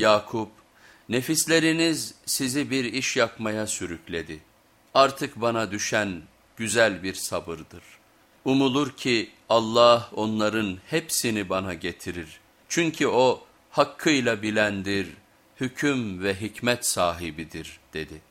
Yakup, nefisleriniz sizi bir iş yapmaya sürükledi. Artık bana düşen güzel bir sabırdır. Umulur ki Allah onların hepsini bana getirir. Çünkü o hakkıyla bilendir, hüküm ve hikmet sahibidir dedi.''